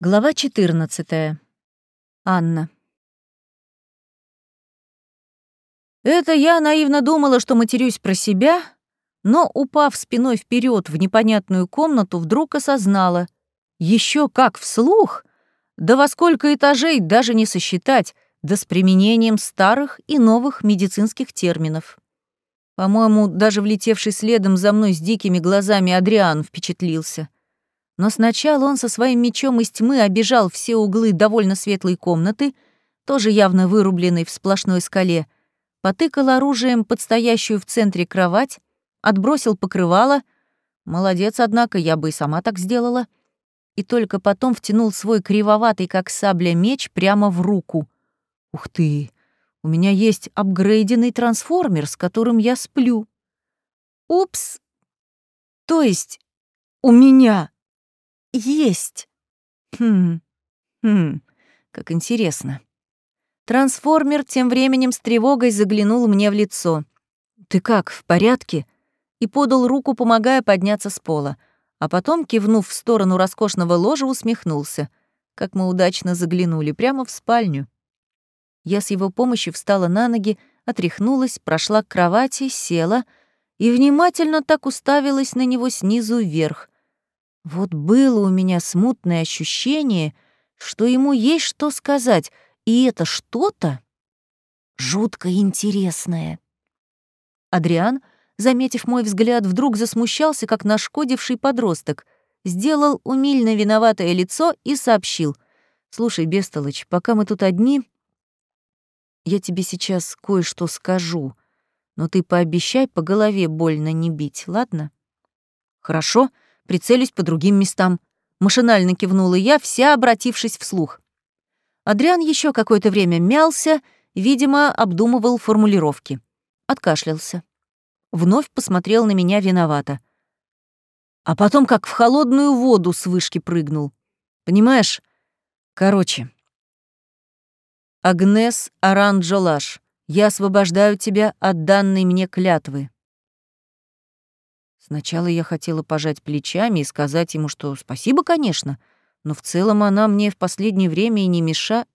Глава 14. Анна. Это я наивно думала, что матерюсь про себя, но, упав спиной вперед в непонятную комнату, вдруг осознала. Еще как вслух! Да во сколько этажей даже не сосчитать, да с применением старых и новых медицинских терминов. По-моему, даже влетевший следом за мной с дикими глазами Адриан впечатлился — но сначала он со своим мечом из тьмы обижал все углы довольно светлой комнаты, тоже явно вырубленной в сплошной скале, потыкал оружием под стоящую в центре кровать, отбросил покрывало. Молодец, однако, я бы и сама так сделала. И только потом втянул свой кривоватый, как сабля, меч прямо в руку. Ух ты! У меня есть апгрейденный трансформер, с которым я сплю. Упс! То есть у меня есть. Хм, хм, как интересно. Трансформер тем временем с тревогой заглянул мне в лицо. «Ты как, в порядке?» и подал руку, помогая подняться с пола, а потом, кивнув в сторону роскошного ложа, усмехнулся. Как мы удачно заглянули прямо в спальню. Я с его помощью встала на ноги, отряхнулась, прошла к кровати, села и внимательно так уставилась на него снизу вверх — вот было у меня смутное ощущение, что ему есть что сказать, и это что-то жутко интересное. Адриан, заметив мой взгляд, вдруг засмущался, как нашкодивший подросток, сделал умильно виноватое лицо и сообщил. «Слушай, Бестолыч, пока мы тут одни, я тебе сейчас кое-что скажу, но ты пообещай по голове больно не бить, ладно?» «Хорошо», прицелюсь по другим местам. Машинально кивнула я, вся обратившись вслух. Адриан еще какое-то время мялся, видимо, обдумывал формулировки. Откашлялся. Вновь посмотрел на меня виновато. А потом как в холодную воду с вышки прыгнул. Понимаешь? Короче. Агнес Аранджолаш, я освобождаю тебя от данной мне клятвы. Сначала я хотела пожать плечами и сказать ему, что спасибо, конечно, но в целом она мне в последнее время и не меша.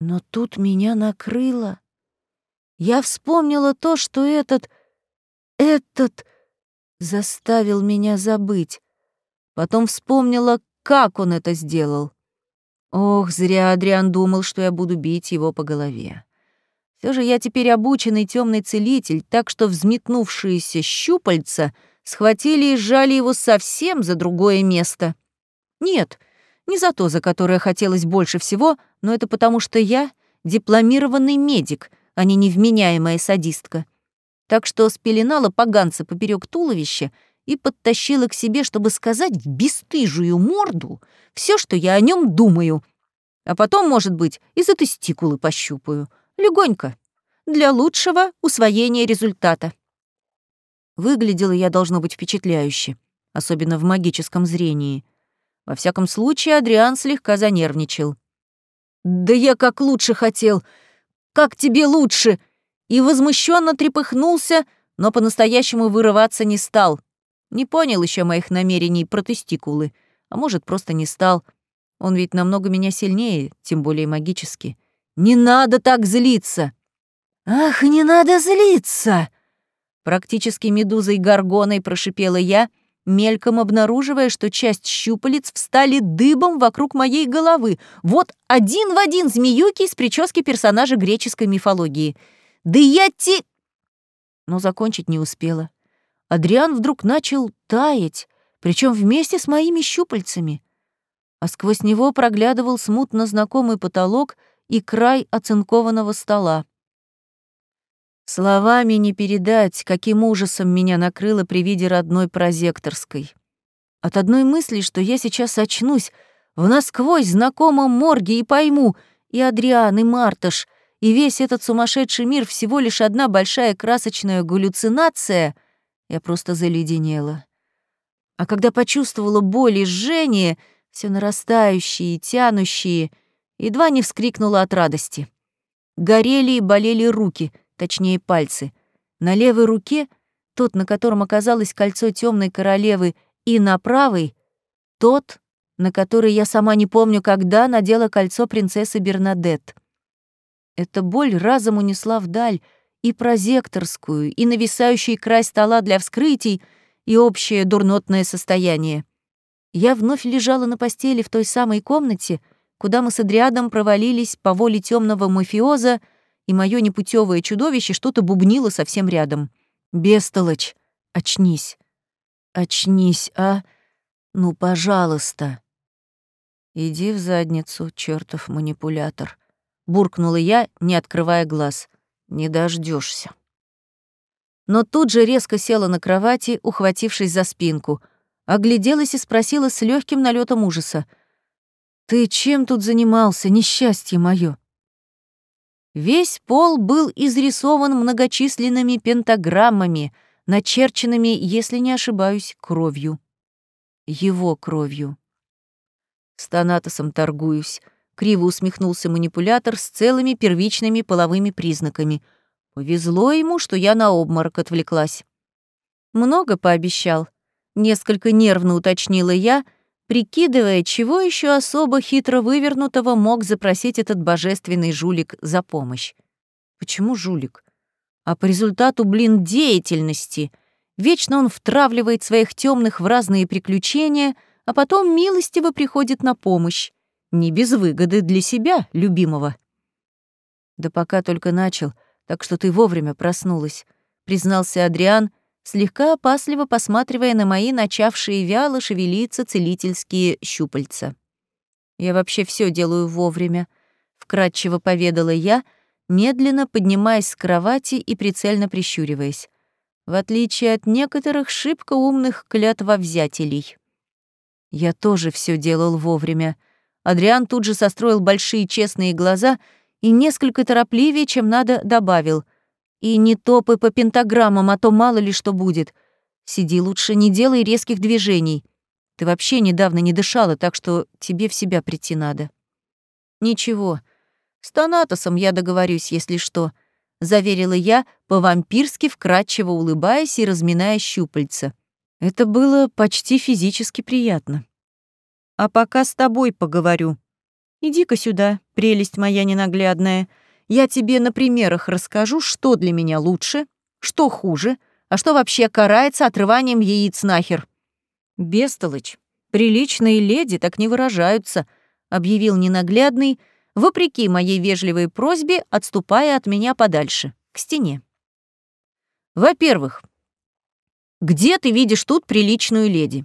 Но тут меня накрыло. Я вспомнила то, что этот... этот заставил меня забыть. Потом вспомнила, как он это сделал. Ох, зря Адриан думал, что я буду бить его по голове. Все же я теперь обученный темный целитель, так что взметнувшиеся щупальца схватили и сжали его совсем за другое место. Нет, не за то, за которое хотелось больше всего, но это потому, что я дипломированный медик, а не невменяемая садистка. Так что спеленала поганца поперек туловища и подтащила к себе, чтобы сказать в бесстыжую морду все, что я о нем думаю. А потом, может быть, и за тестикулы пощупаю — Легонько. Для лучшего усвоения результата. Выглядела я, должно быть, впечатляюще, особенно в магическом зрении. Во всяком случае, Адриан слегка занервничал. «Да я как лучше хотел! Как тебе лучше!» И возмущенно трепыхнулся, но по-настоящему вырываться не стал. Не понял еще моих намерений про тестикулы, а может, просто не стал. Он ведь намного меня сильнее, тем более магически. Не надо так злиться!» «Ах, не надо злиться!» Практически медузой горгоной прошипела я, мельком обнаруживая, что часть щупалец встали дыбом вокруг моей головы. Вот один в один змеюки из прически персонажа греческой мифологии. «Да я те...» Но закончить не успела. Адриан вдруг начал таять, причем вместе с моими щупальцами. А сквозь него проглядывал смутно знакомый потолок и край оцинкованного стола. Словами не передать, каким ужасом меня накрыло при виде родной прозекторской. От одной мысли, что я сейчас очнусь в насквозь знакомом морге и пойму, и Адриан, и Мартыш, и весь этот сумасшедший мир всего лишь одна большая красочная галлюцинация, я просто заледенела. А когда почувствовала боль и жжение, все нарастающие и тянущие — Едва не вскрикнула от радости. Горели и болели руки, точнее пальцы. На левой руке, тот, на котором оказалось кольцо темной королевы, и на правой — тот, на который я сама не помню, когда надела кольцо принцессы Бернадетт. Эта боль разом унесла вдаль и прозекторскую, и нависающий край стола для вскрытий, и общее дурнотное состояние. Я вновь лежала на постели в той самой комнате, куда мы с Адриадом провалились по воле темного мафиоза, и мое непутевое чудовище что-то бубнило совсем рядом. «Бестолочь, очнись! Очнись, а? Ну, пожалуйста!» «Иди в задницу, чертов манипулятор», — буркнула я, не открывая глаз. «Не дождешься. Но тут же резко села на кровати, ухватившись за спинку, огляделась и спросила с легким налетом ужаса. «Ты чем тут занимался, несчастье мое? Весь пол был изрисован многочисленными пентаграммами, начерченными, если не ошибаюсь, кровью. Его кровью. С Танатосом торгуюсь. Криво усмехнулся манипулятор с целыми первичными половыми признаками. Повезло ему, что я на обморок отвлеклась. Много пообещал. Несколько нервно уточнила я, прикидывая, чего еще особо хитро вывернутого мог запросить этот божественный жулик за помощь. Почему жулик? А по результату, блин, деятельности. Вечно он втравливает своих темных в разные приключения — а потом милостиво приходит на помощь, не без выгоды для себя, любимого. Да пока только начал, так что ты вовремя проснулась, признался Адриан, слегка опасливо посматривая на мои начавшие вяло шевелиться целительские щупальца. Я вообще все делаю вовремя, вкратчиво поведала я, медленно поднимаясь с кровати и прицельно прищуриваясь, в отличие от некоторых шибко умных клятвовзятелей. Я тоже все делал вовремя. Адриан тут же состроил большие честные глаза и несколько торопливее, чем надо, добавил. И не топы по пентаграммам, а то мало ли что будет. Сиди лучше, не делай резких движений. Ты вообще недавно не дышала, так что тебе в себя прийти надо. Ничего, с Танатосом я договорюсь, если что, заверила я, по-вампирски вкрадчиво улыбаясь и разминая щупальца. Это было почти физически приятно. А пока с тобой поговорю. Иди-ка сюда, прелесть моя ненаглядная. Я тебе на примерах расскажу, что для меня лучше, что хуже, а что вообще карается отрыванием яиц нахер. Бестолочь, приличные леди так не выражаются, объявил ненаглядный, вопреки моей вежливой просьбе, отступая от меня подальше, к стене. Во-первых, где ты видишь тут приличную леди?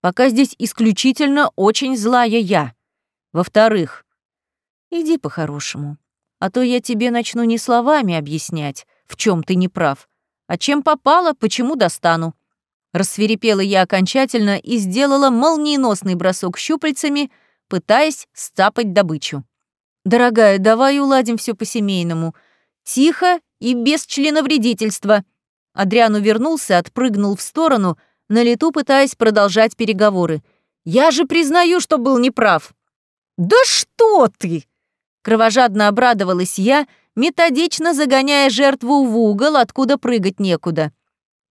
Пока здесь исключительно очень злая я. Во-вторых, иди по-хорошему, а то я тебе начну не словами объяснять, в чем ты не прав, а чем попало, почему достану. Рассверепела я окончательно и сделала молниеносный бросок щупальцами, пытаясь стапать добычу. «Дорогая, давай уладим все по-семейному. Тихо и без членовредительства», Адриан увернулся, отпрыгнул в сторону, на лету пытаясь продолжать переговоры. «Я же признаю, что был неправ!» «Да что ты!» Кровожадно обрадовалась я, методично загоняя жертву в угол, откуда прыгать некуда.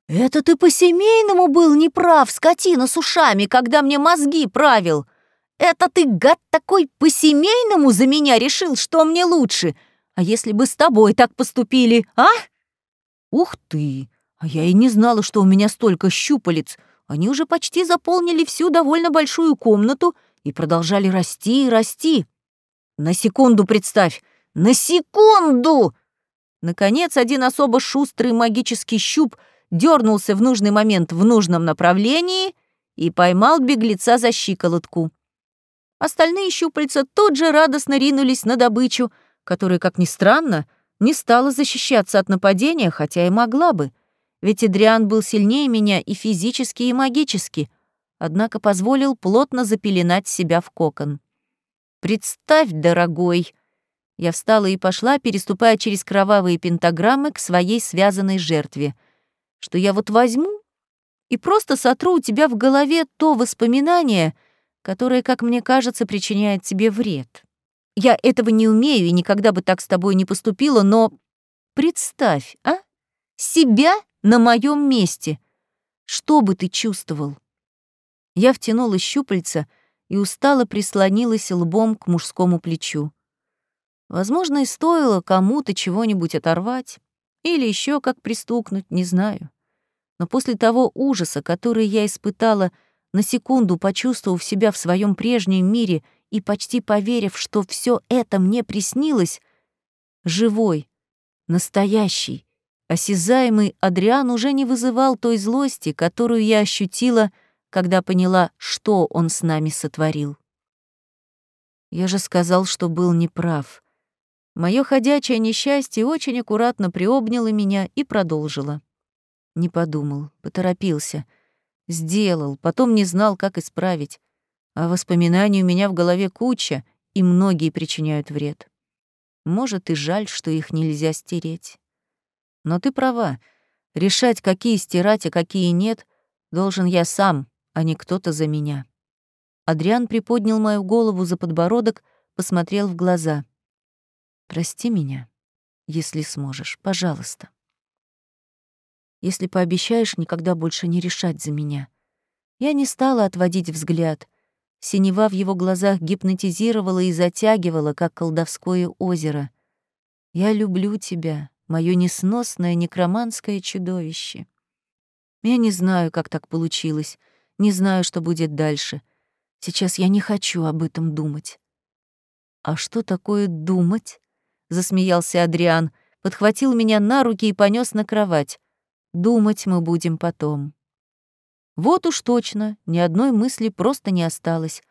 «Это ты по-семейному был неправ, скотина с ушами, когда мне мозги правил! Это ты, гад такой, по-семейному за меня решил, что мне лучше! А если бы с тобой так поступили, а?» Ух ты! А я и не знала, что у меня столько щупалец. Они уже почти заполнили всю довольно большую комнату и продолжали расти и расти. На секунду представь! На секунду! Наконец, один особо шустрый магический щуп дернулся в нужный момент в нужном направлении и поймал беглеца за щиколотку. Остальные щупальца тут же радостно ринулись на добычу, которая, как ни странно, не стала защищаться от нападения, хотя и могла бы. Ведь Эдриан был сильнее меня и физически, и магически, однако позволил плотно запеленать себя в кокон. «Представь, дорогой!» Я встала и пошла, переступая через кровавые пентаграммы к своей связанной жертве. «Что я вот возьму и просто сотру у тебя в голове то воспоминание, которое, как мне кажется, причиняет тебе вред». Я этого не умею и никогда бы так с тобой не поступила, но представь, а? Себя на моем месте. Что бы ты чувствовал? Я втянула щупальца и устало прислонилась лбом к мужскому плечу. Возможно, и стоило кому-то чего-нибудь оторвать или еще как пристукнуть, не знаю. Но после того ужаса, который я испытала, на секунду почувствовав себя в своем прежнем мире и почти поверив, что все это мне приснилось, живой, настоящий, осязаемый Адриан уже не вызывал той злости, которую я ощутила, когда поняла, что он с нами сотворил. Я же сказал, что был неправ. Моё ходячее несчастье очень аккуратно приобняло меня и продолжило. Не подумал, поторопился. Сделал, потом не знал, как исправить. А воспоминаний у меня в голове куча, и многие причиняют вред. Может, и жаль, что их нельзя стереть. Но ты права. Решать, какие стирать, а какие нет, должен я сам, а не кто-то за меня. Адриан приподнял мою голову за подбородок, посмотрел в глаза. «Прости меня, если сможешь, пожалуйста. Если пообещаешь никогда больше не решать за меня». Я не стала отводить взгляд. Синева в его глазах гипнотизировала и затягивала, как колдовское озеро. «Я люблю тебя, мое несносное некроманское чудовище. Я не знаю, как так получилось, не знаю, что будет дальше. Сейчас я не хочу об этом думать. А что такое думать? засмеялся Адриан, подхватил меня на руки и понес на кровать. Думать мы будем потом. Вот уж точно, ни одной мысли просто не осталось.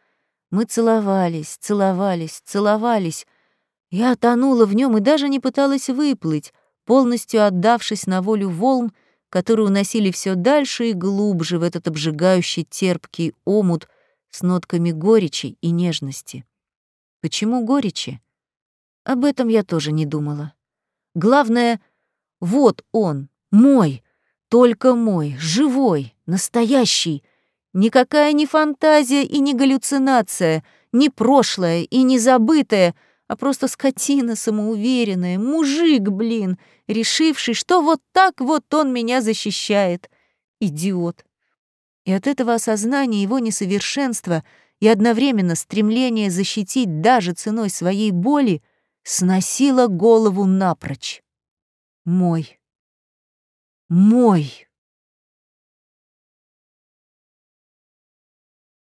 Мы целовались, целовались, целовались. Я тонула в нем и даже не пыталась выплыть, полностью отдавшись на волю волн, которые уносили все дальше и глубже в этот обжигающий терпкий омут с нотками горечи и нежности. Почему горечи? Об этом я тоже не думала. Главное, вот он, мой, только мой, живой, настоящий. Никакая не фантазия и не галлюцинация, не прошлое и не забытое — а просто скотина самоуверенная, мужик, блин, решивший, что вот так вот он меня защищает. Идиот. И от этого осознания его несовершенства и одновременно стремления защитить даже ценой своей боли сносило голову напрочь. Мой. Мой.